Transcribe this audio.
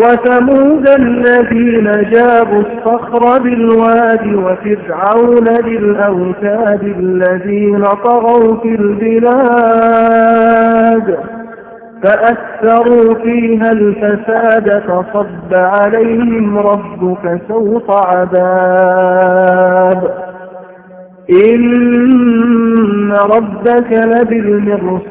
وثمود الذين جابوا الصخر بالواد وفرعون ذي الأوتاد الذين طغوا في البلاد فأكثروا فيها الفساد فصب عليهم ربك سوط عذاب. إن ربك لبالمرصاد.